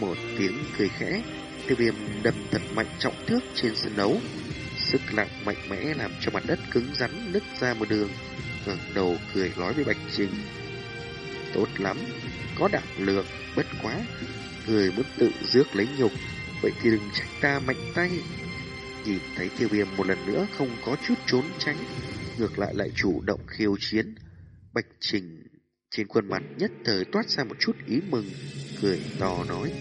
Một tiếng cười khẽ, tiêu viêm đâm thật mạnh trọng thước trên sân đấu. Sức nặng mạnh mẽ làm cho mặt đất cứng rắn nứt ra một đường, ngẩng đầu cười nói với Bạch Trình. Tốt lắm, có đảm lượng, bất quá, người muốn tự rước lấy nhục, vậy thì đừng trách ta mạnh tay. Nhìn thấy tiêu viêm một lần nữa không có chút trốn tránh, ngược lại lại chủ động khiêu chiến. Bạch Trình trên khuôn mặt nhất thời toát ra một chút ý mừng, cười to nói.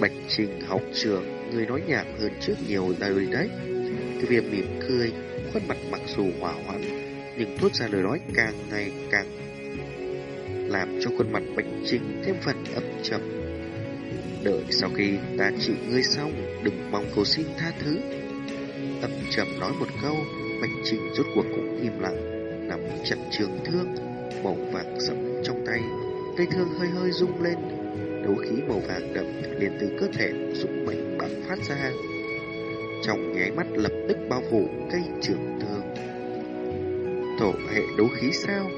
Bạch Trình học trường, người nói nhảm hơn trước nhiều lời đấy. Tiêu viêm mỉm cười, khuôn mặt mặc dù hỏa hoãn, nhưng thốt ra lời nói càng ngày càng làm cho khuôn mặt Bạch Trình thêm phần ấm trầm. Đợi sau khi ta trị ngươi xong, đừng mong cầu xin tha thứ. Ấm trầm nói một câu, Bạch Trình rốt cuộc cũng im lặng nắm chặt trường thương màu vàng sẫm trong tay, cây thương hơi hơi rung lên, đấu khí màu vàng đậm liền từ cơ thể dũng mạnh bắn phát ra. Trong nháy mắt lập tức bao phủ cây trường thương. Thổ hệ đấu khí sao?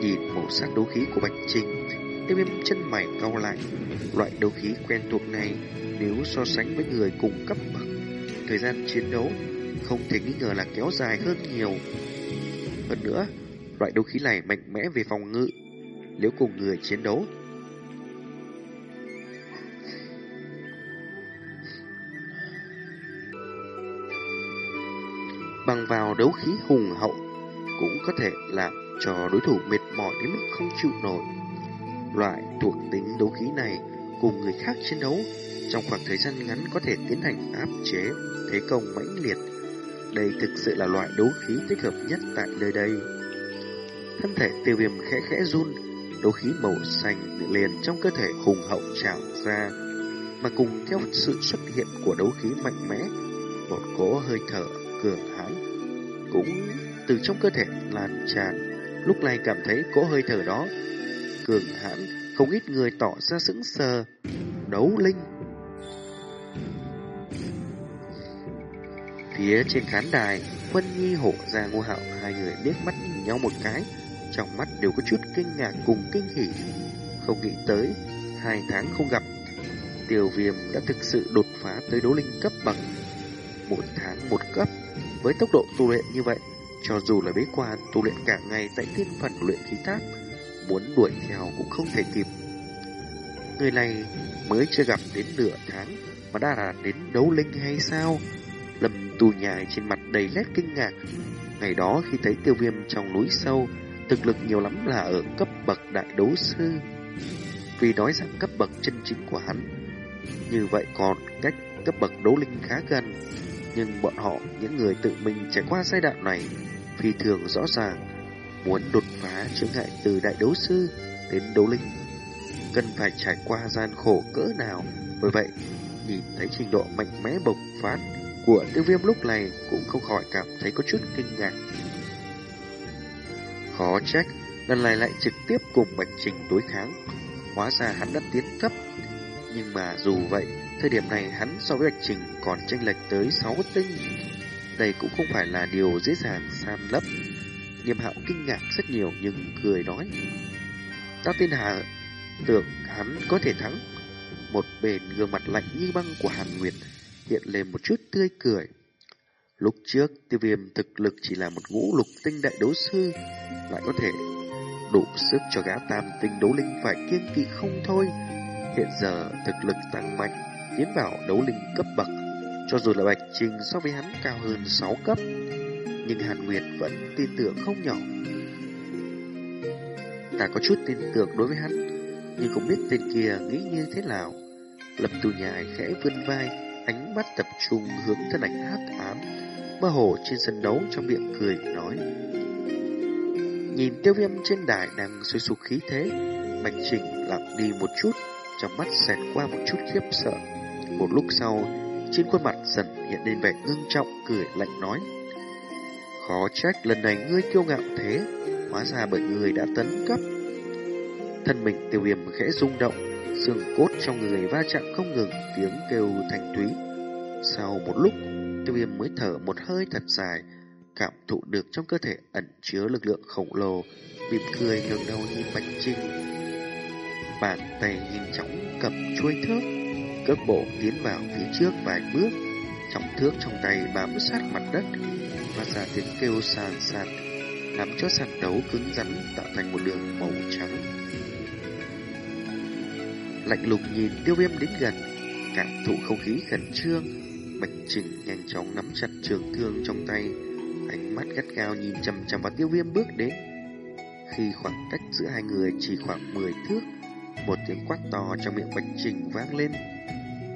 Nhìn màu sắc đấu khí của Bạch Trình, tiêu viêm chân mày cau lại. Loại đấu khí quen thuộc này nếu so sánh với người cùng cấp bậc, thời gian chiến đấu không thể nghi ngờ là kéo dài hơn nhiều. Hơn nữa, loại đấu khí này mạnh mẽ về phòng ngự. Nếu cùng người chiến đấu, bằng vào đấu khí hùng hậu cũng có thể làm cho đối thủ mệt mỏi đến mức không chịu nổi. Loại thuộc tính đấu khí này cùng người khác chiến đấu trong khoảng thời gian ngắn có thể tiến hành áp chế thế công mãnh liệt đây thực sự là loại đấu khí thích hợp nhất tại nơi đây. Thân thể tiêu viêm khẽ khẽ run, đấu khí màu xanh liền trong cơ thể hùng hậu trào ra, mà cùng theo sự xuất hiện của đấu khí mạnh mẽ, một cỗ hơi thở cường hãn cũng từ trong cơ thể lan tràn. Lúc này cảm thấy cỗ hơi thở đó cường hãn, không ít người tỏ ra sững sờ. Đấu linh Phía trên khán đài, Huân Nhi hộ ra ngô hạo hai người liếc mắt nhìn nhau một cái, trong mắt đều có chút kinh ngạc cùng kinh hỉ. Không nghĩ tới, hai tháng không gặp, tiêu viêm đã thực sự đột phá tới đấu linh cấp bằng một tháng một cấp. Với tốc độ tu luyện như vậy, cho dù là bế quan tu luyện cả ngày tại thiên phần luyện khí tháp, muốn đuổi theo cũng không thể kịp. Người này mới chưa gặp đến nửa tháng mà đã là đến đấu linh hay sao? Lâm tù nhài trên mặt đầy nét kinh ngạc. Ngày đó khi thấy tiêu viêm trong núi sâu, thực lực nhiều lắm là ở cấp bậc đại đấu sư. Vì nói rằng cấp bậc chân chính của hắn, như vậy còn cách cấp bậc đấu linh khá gần. Nhưng bọn họ, những người tự mình trải qua giai đoạn này, phi thường rõ ràng, muốn đột phá chướng ngại từ đại đấu sư đến đấu linh, cần phải trải qua gian khổ cỡ nào. Bởi vậy, nhìn thấy trình độ mạnh mẽ bộc phát của tiêu viêm lúc này cũng không khỏi cảm thấy có chút kinh ngạc. Khó trách, lần này lại trực tiếp cùng Bạch Trình đối kháng. Hóa ra hắn đã tiến cấp. Nhưng mà dù vậy, thời điểm này hắn so với Bạch Trình còn chênh lệch tới 6 tinh. Đây cũng không phải là điều dễ dàng san lấp. Nghiêm hạo kinh ngạc rất nhiều nhưng cười nói. Ta tin Hà tưởng hắn có thể thắng. Một bền gương mặt lạnh như băng của Hàn Nguyệt hiện lên một chút tươi cười. Lúc trước, tiêu viêm thực lực chỉ là một ngũ lục tinh đại đấu sư, lại có thể đủ sức cho gã tam tinh đấu linh phải kiên kỳ không thôi. Hiện giờ, thực lực tăng mạnh, tiến vào đấu linh cấp bậc, cho dù là Bạch Trình so với hắn cao hơn 6 cấp, nhưng Hàn Nguyệt vẫn tin tưởng không nhỏ. Ta có chút tin tưởng đối với hắn, nhưng không biết tên kia nghĩ như thế nào. Lập tù nhài khẽ vươn vai, ánh mắt tập trung hướng thân ảnh hát ám, mơ hồ trên sân đấu trong miệng cười nói. Nhìn tiêu viêm trên đài đang sôi sục khí thế, Bạch Trình lặng đi một chút, trong mắt xẹt qua một chút khiếp sợ. Một lúc sau, trên khuôn mặt dần hiện lên vẻ ngưng trọng, cười lạnh nói. Khó trách lần này ngươi kiêu ngạo thế, hóa ra bởi người đã tấn cấp. Thân mình tiêu viêm khẽ rung động, xương cốt trong người va chạm không ngừng tiếng kêu thanh thúy. Sau một lúc, tiêu viêm mới thở một hơi thật dài, cảm thụ được trong cơ thể ẩn chứa lực lượng khổng lồ, mỉm cười ngẩng đầu nhìn Bạch Trinh. Bàn tay nhanh chóng cầm chuôi thước, cước bộ tiến vào phía trước vài bước, trọng thước trong tay bám sát mặt đất, phát ra tiếng kêu sàn sạt, làm cho sàn đấu cứng rắn tạo thành một đường màu trắng lạnh lùng nhìn tiêu viêm đến gần, cảm thụ không khí khẩn trương. Bạch Trình nhanh chóng nắm chặt trường thương trong tay, ánh mắt gắt gao nhìn chằm chằm vào tiêu viêm bước đến. Khi khoảng cách giữa hai người chỉ khoảng 10 thước, một tiếng quát to trong miệng Bạch Trình vang lên.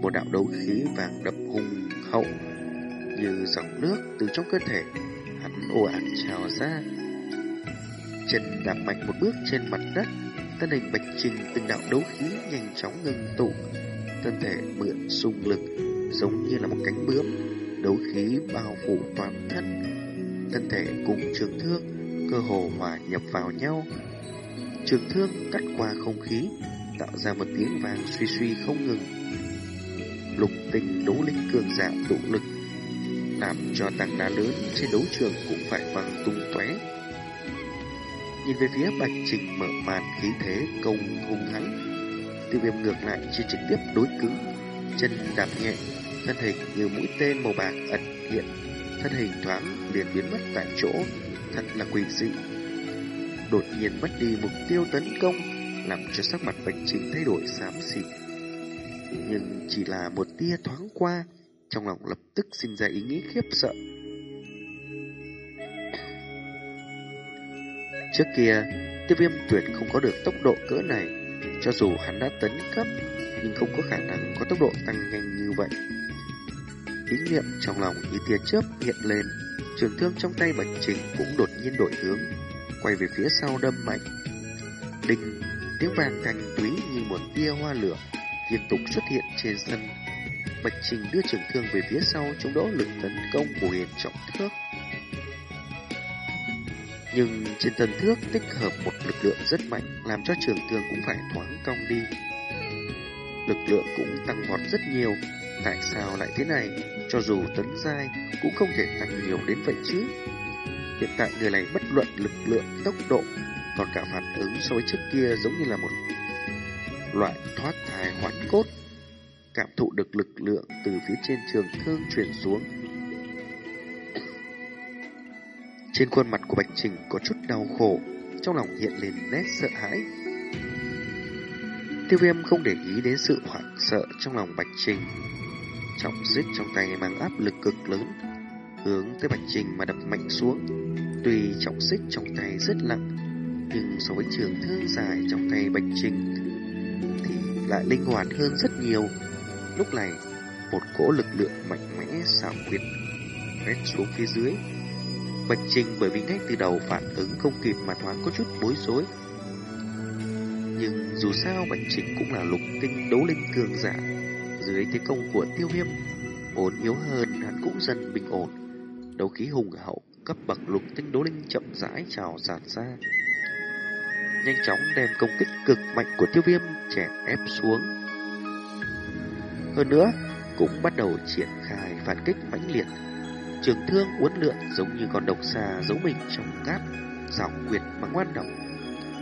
Một đạo đấu khí vàng đập hùng hậu như dòng nước từ trong cơ thể, hắn ồ ạt trào ra. Chân đạp mạnh một bước trên mặt đất, Thân hình bạch trình từng đạo đấu khí nhanh chóng ngưng tụ, thân thể mượn xung lực, giống như là một cánh bướm, đấu khí bao phủ toàn thân. Thân thể cùng trường thương cơ hồ hòa nhập vào nhau. Trường thương cắt qua không khí, tạo ra một tiếng vang suy suy không ngừng. Lục tình đấu linh cường giả tụ lực, làm cho tảng đá lớn trên đấu trường cũng phải văng tung tóe. Nhìn về phía Bạch Trình mở màn khí thế công hung hãn, tiêu viêm ngược lại chỉ trực tiếp đối cứng, chân đạp nhẹ, thân hình như mũi tên màu bạc ẩn hiện, thân hình thoáng liền biến mất tại chỗ, thật là quỷ dị. Đột nhiên mất đi mục tiêu tấn công, làm cho sắc mặt Bạch Trình thay đổi xám xịt. Nhưng chỉ là một tia thoáng qua, trong lòng lập tức sinh ra ý nghĩ khiếp sợ. Trước kia, tiêu viêm tuyệt không có được tốc độ cỡ này. Cho dù hắn đã tấn cấp, nhưng không có khả năng có tốc độ tăng nhanh như vậy. Ý niệm trong lòng như tia chớp hiện lên, Trường thương trong tay Bạch Trình cũng đột nhiên đổi hướng, quay về phía sau đâm mạnh. Đinh, tiếng vàng thanh túy như một tia hoa lửa liên tục xuất hiện trên sân. Bạch Trình đưa trường thương về phía sau chống đỡ lực tấn công của huyền trọng thước. Nhưng trên thân thước tích hợp một lực lượng rất mạnh làm cho trường thương cũng phải thoáng cong đi. Lực lượng cũng tăng vọt rất nhiều. Tại sao lại thế này? Cho dù tấn giai cũng không thể tăng nhiều đến vậy chứ. Hiện tại người này bất luận lực lượng, tốc độ, còn cả phản ứng so với trước kia giống như là một loại thoát thai hoán cốt. Cảm thụ được lực lượng từ phía trên trường thương truyền xuống. Trên khuôn mặt của Bạch Trình có chút đau khổ, trong lòng hiện lên nét sợ hãi. Tiêu viêm không để ý đến sự hoảng sợ trong lòng Bạch Trình. Trọng xích trong tay mang áp lực cực lớn, hướng tới Bạch Trình mà đập mạnh xuống. Tuy trọng xích trong tay rất nặng, nhưng so với trường thương dài trong tay Bạch Trình thì lại linh hoạt hơn rất nhiều. Lúc này, một cỗ lực lượng mạnh mẽ xảo quyệt quét xuống phía dưới. Bạch Trình bởi vì ngay từ đầu phản ứng không kịp mà thoáng có chút bối rối. Nhưng dù sao Bạch Trình cũng là lục tinh đấu linh cường giả. Dưới thế công của tiêu viêm, ổn yếu hơn hắn cũng dần bình ổn. Đấu khí hùng hậu cấp bậc lục tinh đấu linh chậm rãi trào dạt ra. Nhanh chóng đem công kích cực mạnh của tiêu viêm chèn ép xuống. Hơn nữa, cũng bắt đầu triển khai phản kích mãnh liệt. Trường thương uốn lượn giống như con độc xà giấu mình trong cát, dọc quyệt mà ngoan độc.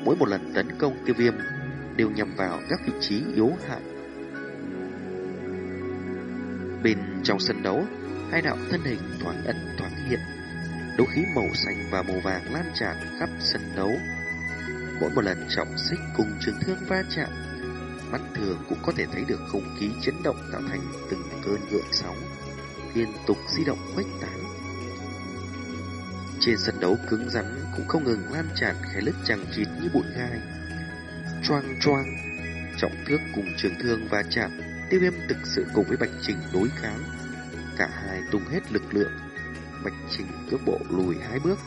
Mỗi một lần tấn công tiêu viêm đều nhằm vào các vị trí yếu hại. Bên trong sân đấu, hai đạo thân hình thoáng ẩn thoáng hiện, đấu khí màu xanh và màu vàng lan tràn khắp sân đấu. Mỗi một lần trọng xích cùng trường thương va chạm, mắt thường cũng có thể thấy được không khí chấn động tạo thành từng cơn gợn sóng, liên tục di động khuếch tán. Trên sân đấu cứng rắn cũng không ngừng lan tràn khe lứt chằng chịt như bụi gai. Choang choang, trọng thước cùng trường thương va chạm, tiêu viêm thực sự cùng với Bạch Trình đối kháng. Cả hai tung hết lực lượng, Bạch Trình cước bộ lùi hai bước,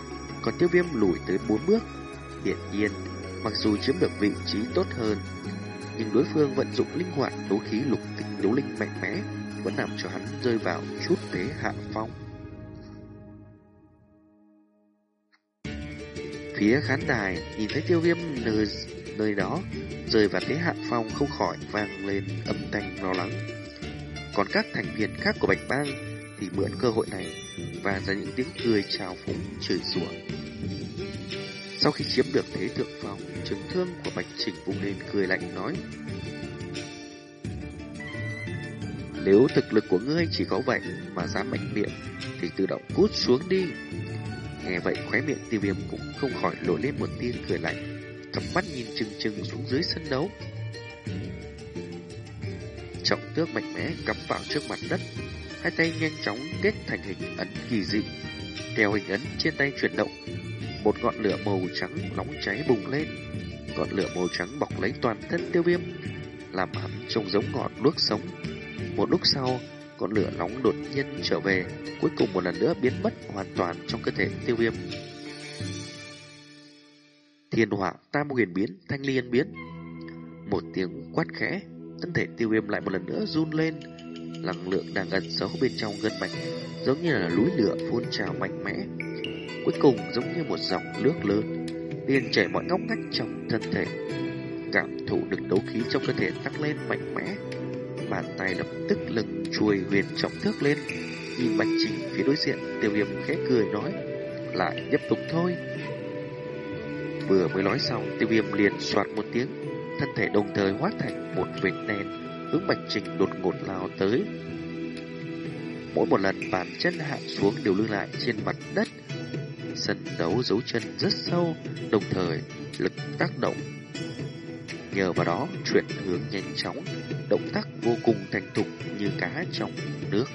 còn tiêu viêm lùi tới bốn bước. hiển nhiên, mặc dù chiếm được vị trí tốt hơn, nhưng đối phương vận dụng linh hoạt đấu khí lục tịch đấu linh mạnh mẽ vẫn làm cho hắn rơi vào chút thế hạ phong. Phía khán đài nhìn thấy tiêu viêm nơi, nơi đó rơi vào thế hạ phong không khỏi vang lên âm thanh lo lắng. Còn các thành viên khác của Bạch Bang thì mượn cơ hội này và ra những tiếng cười chào phúng chửi rủa. Sau khi chiếm được thế thượng phong, trường thương của Bạch Trình vùng lên cười lạnh nói Nếu thực lực của ngươi chỉ có vậy mà dám mạnh miệng thì tự động cút xuống đi. Nghe vậy khóe miệng tiêu viêm cũng không khỏi lộ lên một tia cười lạnh, cặp mắt nhìn chừng chừng xuống dưới sân đấu. Trọng tước mạnh mẽ cắm vào trước mặt đất, hai tay nhanh chóng kết thành hình ấn kỳ dị. Theo hình ấn trên tay chuyển động, một ngọn lửa màu trắng nóng cháy bùng lên. Ngọn lửa màu trắng bọc lấy toàn thân tiêu viêm, làm hắn trông giống ngọn đuốc sống. Một lúc sau, ngọn lửa nóng đột nhiên trở về, cuối cùng một lần nữa biến mất hoàn toàn trong cơ thể tiêu viêm. Thiên hỏa tam huyền biến, thanh liên biến. Một tiếng quát khẽ, thân thể tiêu viêm lại một lần nữa run lên. Năng lượng đang ẩn giấu bên trong gân mạch, giống như là núi lửa phun trào mạnh mẽ. Cuối cùng giống như một dòng nước lớn, liền chảy mọi ngóc ngách trong thân thể. Cảm thụ được đấu khí trong cơ thể tăng lên mạnh mẽ, bàn tay lập tức lưng chuôi huyền trọng thước lên, nhìn bạch trình phía đối diện, tiêu viêm khẽ cười nói, lại tiếp tục thôi. Vừa mới nói xong, tiêu viêm liền soạt một tiếng, thân thể đồng thời hóa thành một vệt đen, hướng bạch trình đột ngột lao tới. Mỗi một lần bàn chân hạ xuống đều lưu lại trên mặt đất. Sân đấu dấu chân rất sâu, đồng thời lực tác động Nhờ vào đó, chuyển hướng nhanh chóng, động tác vô cùng thành thục như cá trong nước.